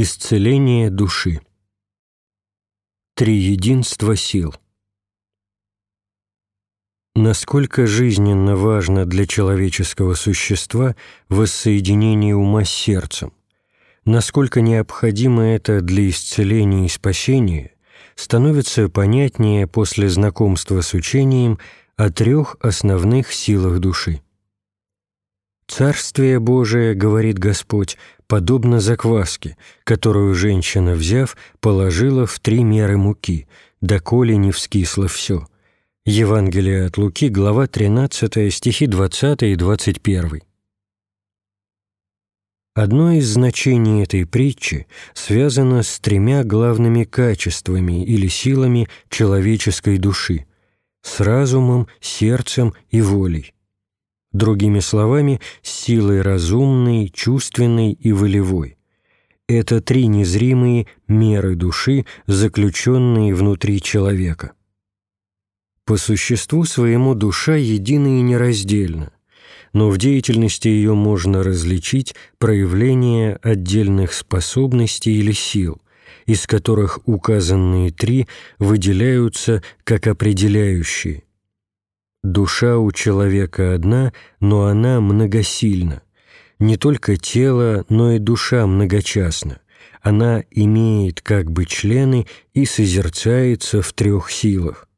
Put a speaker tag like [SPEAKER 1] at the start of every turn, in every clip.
[SPEAKER 1] Исцеление души. Триединство сил. Насколько жизненно важно для человеческого существа воссоединение ума с сердцем, насколько необходимо это для исцеления и спасения, становится понятнее после знакомства с учением о трех основных силах души. «Царствие Божие, — говорит Господь, — подобно закваске, которую женщина, взяв, положила в три меры муки, доколе не вскисло все». Евангелие от Луки, глава 13, стихи 20 и 21. Одно из значений этой притчи связано с тремя главными качествами или силами человеческой души – с разумом, сердцем и волей. Другими словами, силой разумной, чувственной и волевой. Это три незримые меры души, заключенные внутри человека. По существу своему душа едина и нераздельна, но в деятельности ее можно различить проявление отдельных способностей или сил, из которых указанные три выделяются как определяющие, Душа у человека одна, но она многосильна. Не только тело, но и душа многочастна. Она имеет как бы члены и созерцается в трех силах.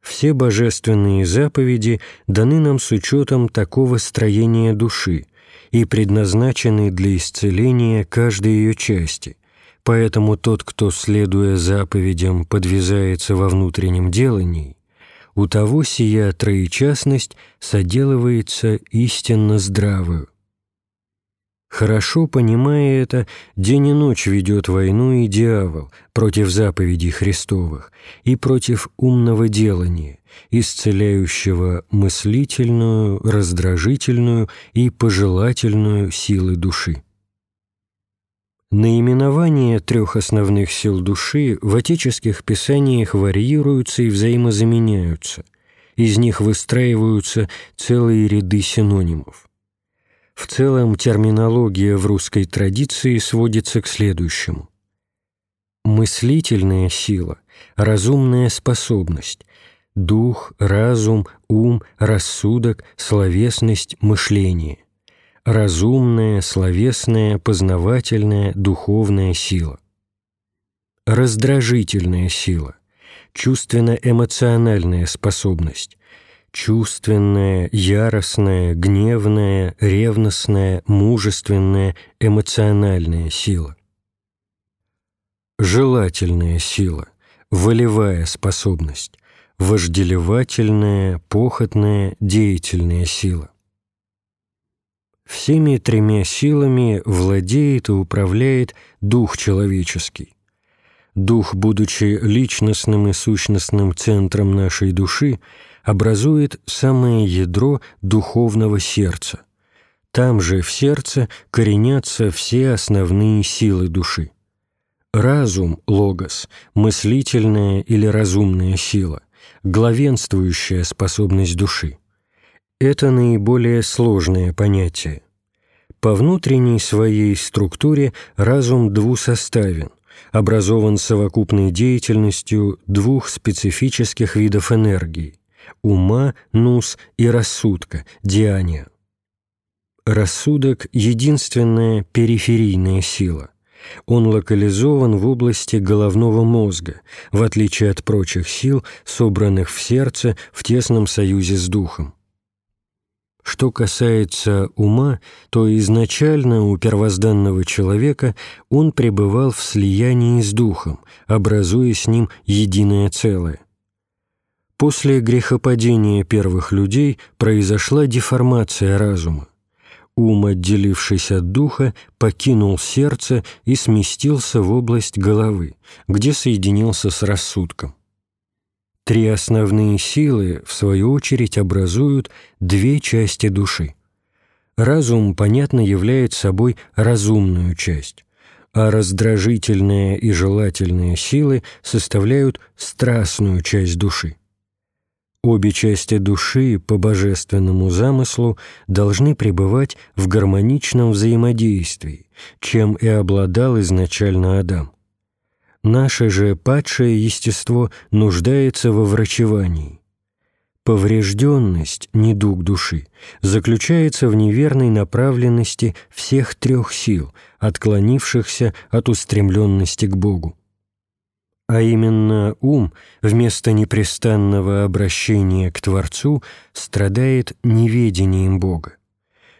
[SPEAKER 1] Все божественные заповеди даны нам с учетом такого строения души и предназначены для исцеления каждой ее части. Поэтому тот, кто, следуя заповедям, подвязается во внутреннем делании, у того сия троечастность соделывается истинно здравую. Хорошо понимая это, день и ночь ведет войну и дьявол против заповедей Христовых и против умного делания, исцеляющего мыслительную, раздражительную и пожелательную силы души. Наименования трех основных сил души в отеческих писаниях варьируются и взаимозаменяются. Из них выстраиваются целые ряды синонимов. В целом терминология в русской традиции сводится к следующему. Мыслительная сила, разумная способность, дух, разум, ум, рассудок, словесность, мышление разумная, словесная, познавательная, духовная сила. Раздражительная сила, чувственно-эмоциональная способность, чувственная, яростная, гневная, ревностная, мужественная, эмоциональная сила. Желательная сила, волевая способность, вожделевательная, похотная, деятельная сила. Всеми тремя силами владеет и управляет дух человеческий. Дух, будучи личностным и сущностным центром нашей души, образует самое ядро духовного сердца. Там же в сердце коренятся все основные силы души. Разум, логос, мыслительная или разумная сила, главенствующая способность души. Это наиболее сложное понятие. По внутренней своей структуре разум двусоставен, образован совокупной деятельностью двух специфических видов энергии – ума, нус и рассудка, диания. Рассудок – единственная периферийная сила. Он локализован в области головного мозга, в отличие от прочих сил, собранных в сердце в тесном союзе с духом. Что касается ума, то изначально у первозданного человека он пребывал в слиянии с духом, образуя с ним единое целое. После грехопадения первых людей произошла деформация разума. Ум, отделившись от духа, покинул сердце и сместился в область головы, где соединился с рассудком. Три основные силы, в свою очередь, образуют две части души. Разум, понятно, является собой разумную часть, а раздражительные и желательные силы составляют страстную часть души. Обе части души по божественному замыслу должны пребывать в гармоничном взаимодействии, чем и обладал изначально Адам. Наше же падшее естество нуждается во врачевании. Поврежденность, недуг души, заключается в неверной направленности всех трех сил, отклонившихся от устремленности к Богу а именно ум вместо непрестанного обращения к Творцу страдает неведением Бога.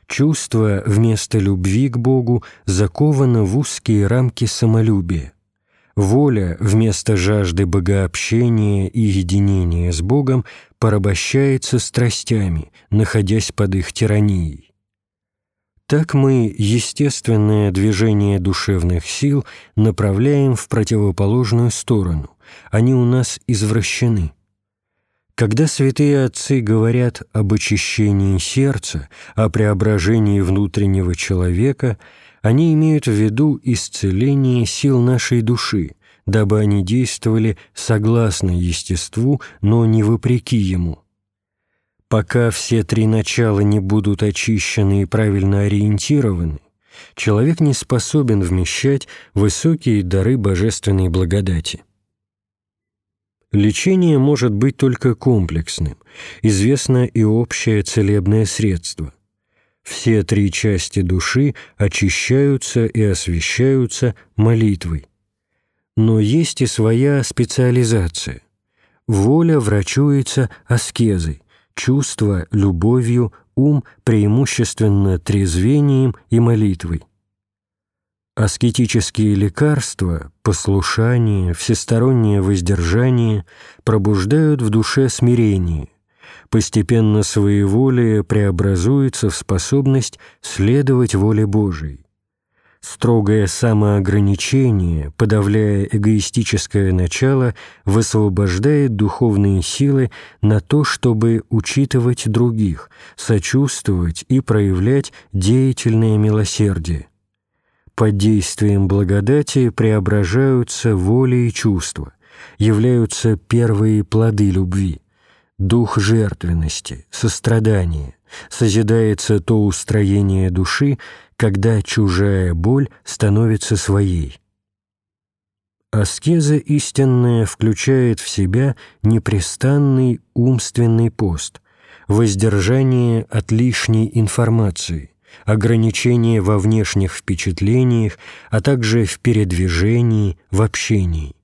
[SPEAKER 1] Чувство вместо любви к Богу заковано в узкие рамки самолюбия. Воля вместо жажды богообщения и единения с Богом порабощается страстями, находясь под их тиранией. Так мы естественное движение душевных сил направляем в противоположную сторону, они у нас извращены. Когда святые отцы говорят об очищении сердца, о преображении внутреннего человека, они имеют в виду исцеление сил нашей души, дабы они действовали согласно естеству, но не вопреки ему – Пока все три начала не будут очищены и правильно ориентированы, человек не способен вмещать высокие дары божественной благодати. Лечение может быть только комплексным, известно и общее целебное средство. Все три части души очищаются и освещаются молитвой. Но есть и своя специализация. Воля врачуется аскезой, чувство – любовью, ум – преимущественно трезвением и молитвой. Аскетические лекарства, послушание, всестороннее воздержание пробуждают в душе смирение. Постепенно своеволие преобразуется в способность следовать воле Божией. Строгое самоограничение, подавляя эгоистическое начало, высвобождает духовные силы на то, чтобы учитывать других, сочувствовать и проявлять деятельное милосердие. Под действием благодати преображаются воля и чувства, являются первые плоды любви, дух жертвенности, сострадания, созидается то устроение души, когда чужая боль становится своей. Аскеза истинная включает в себя непрестанный умственный пост, воздержание от лишней информации, ограничение во внешних впечатлениях, а также в передвижении, в общении.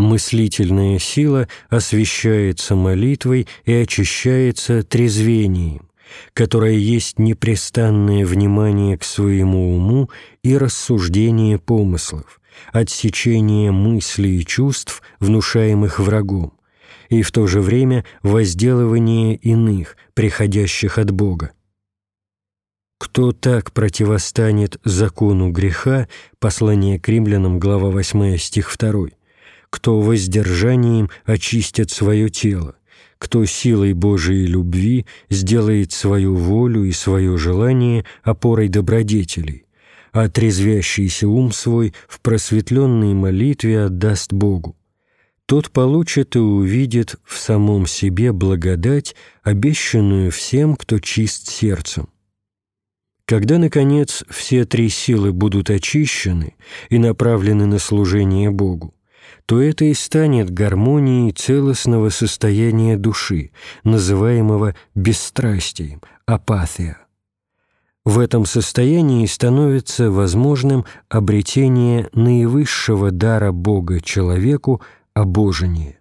[SPEAKER 1] Мыслительная сила освещается молитвой и очищается трезвением, которое есть непрестанное внимание к своему уму и рассуждение помыслов, отсечение мыслей и чувств, внушаемых врагом, и в то же время возделывание иных, приходящих от Бога. Кто так противостанет закону греха, послание к римлянам, глава 8, стих 2, кто воздержанием очистит свое тело, кто силой Божией любви сделает свою волю и свое желание опорой добродетелей, а трезвящийся ум свой в просветленной молитве отдаст Богу. Тот получит и увидит в самом себе благодать, обещанную всем, кто чист сердцем. Когда, наконец, все три силы будут очищены и направлены на служение Богу, то это и станет гармонией целостного состояния души, называемого бесстрастием, апатия. В этом состоянии становится возможным обретение наивысшего дара Бога человеку – обожение.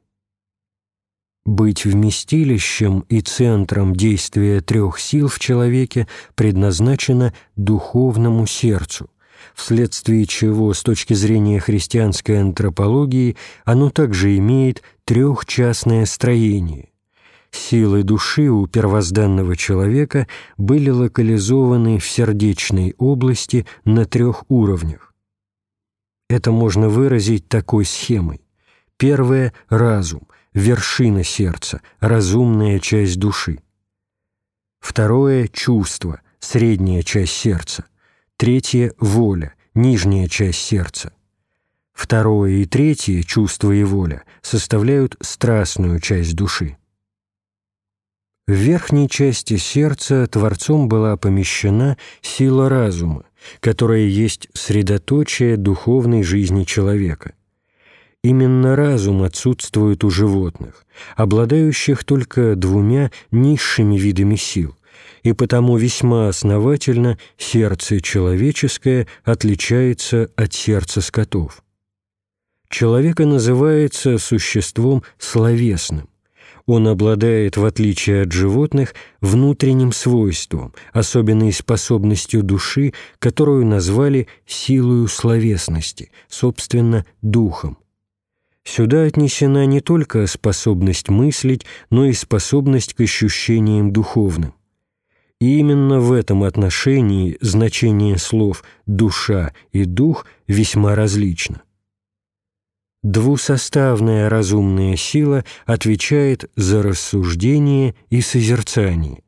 [SPEAKER 1] Быть вместилищем и центром действия трех сил в человеке предназначено духовному сердцу – вследствие чего, с точки зрения христианской антропологии, оно также имеет трехчастное строение. Силы души у первозданного человека были локализованы в сердечной области на трех уровнях. Это можно выразить такой схемой. Первое – разум, вершина сердца, разумная часть души. Второе – чувство, средняя часть сердца – Третье – воля, нижняя часть сердца. Второе и третье, чувство и воля, составляют страстную часть души. В верхней части сердца Творцом была помещена сила разума, которая есть средоточие духовной жизни человека. Именно разум отсутствует у животных, обладающих только двумя низшими видами сил, и потому весьма основательно сердце человеческое отличается от сердца скотов. Человека называется существом словесным. Он обладает, в отличие от животных, внутренним свойством, особенной способностью души, которую назвали силою словесности, собственно, духом. Сюда отнесена не только способность мыслить, но и способность к ощущениям духовным. Именно в этом отношении значение слов «душа» и «дух» весьма различно. Двусоставная разумная сила отвечает за рассуждение и созерцание,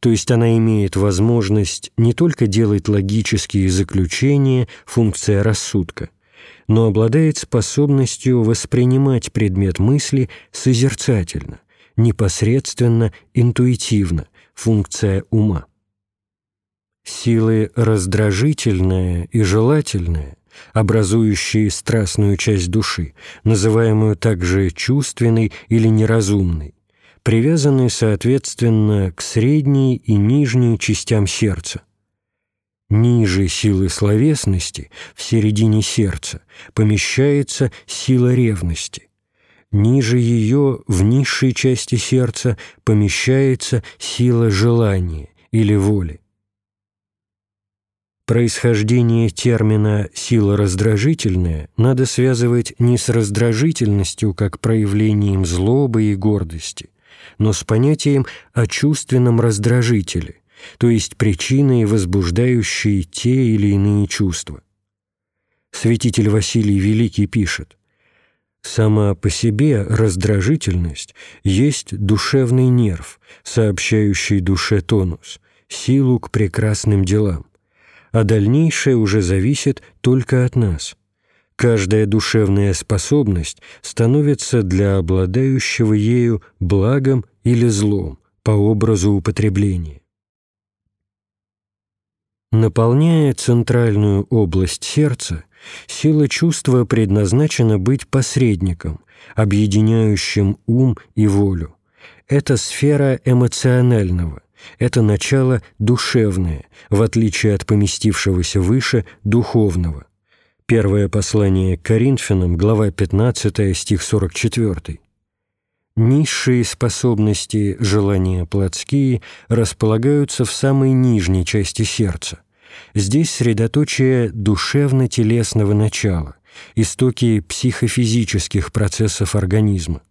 [SPEAKER 1] то есть она имеет возможность не только делать логические заключения, функция рассудка – но обладает способностью воспринимать предмет мысли созерцательно, непосредственно, интуитивно, функция ума. Силы раздражительная и желательная, образующие страстную часть души, называемую также чувственной или неразумной, привязаны, соответственно, к средней и нижней частям сердца – Ниже силы словесности, в середине сердца, помещается сила ревности. Ниже ее, в низшей части сердца, помещается сила желания или воли. Происхождение термина «сила раздражительная» надо связывать не с раздражительностью как проявлением злобы и гордости, но с понятием о чувственном раздражителе, то есть причиной, возбуждающей те или иные чувства. Святитель Василий Великий пишет, «Сама по себе раздражительность есть душевный нерв, сообщающий душе тонус, силу к прекрасным делам, а дальнейшее уже зависит только от нас». Каждая душевная способность становится для обладающего ею благом или злом по образу употребления. Наполняя центральную область сердца, сила чувства предназначена быть посредником, объединяющим ум и волю. Это сфера эмоционального, это начало душевное, в отличие от поместившегося выше духовного. Первое послание к Коринфянам, глава 15, стих 44. Низшие способности, желания плотские, располагаются в самой нижней части сердца. Здесь средоточие душевно-телесного начала, истоки психофизических процессов организма.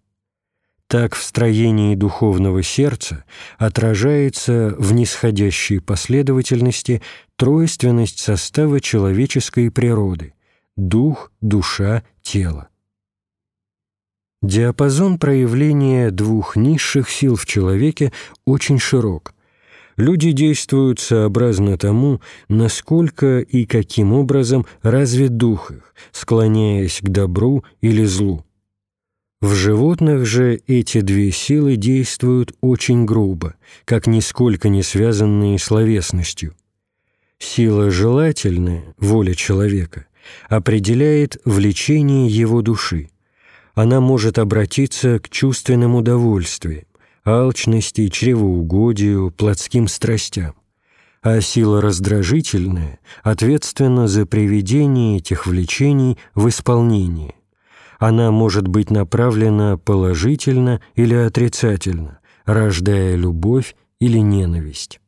[SPEAKER 1] Так в строении духовного сердца отражается в нисходящей последовательности тройственность состава человеческой природы – дух, душа, тело. Диапазон проявления двух низших сил в человеке очень широк. Люди действуют сообразно тому, насколько и каким образом развит дух их, склоняясь к добру или злу. В животных же эти две силы действуют очень грубо, как нисколько не связанные словесностью. Сила желательная, воля человека, определяет влечение его души, она может обратиться к чувственным удовольствиям, алчности, чревоугодию, плотским страстям, а сила раздражительная ответственна за приведение этих влечений в исполнение. Она может быть направлена положительно или отрицательно, рождая любовь или ненависть.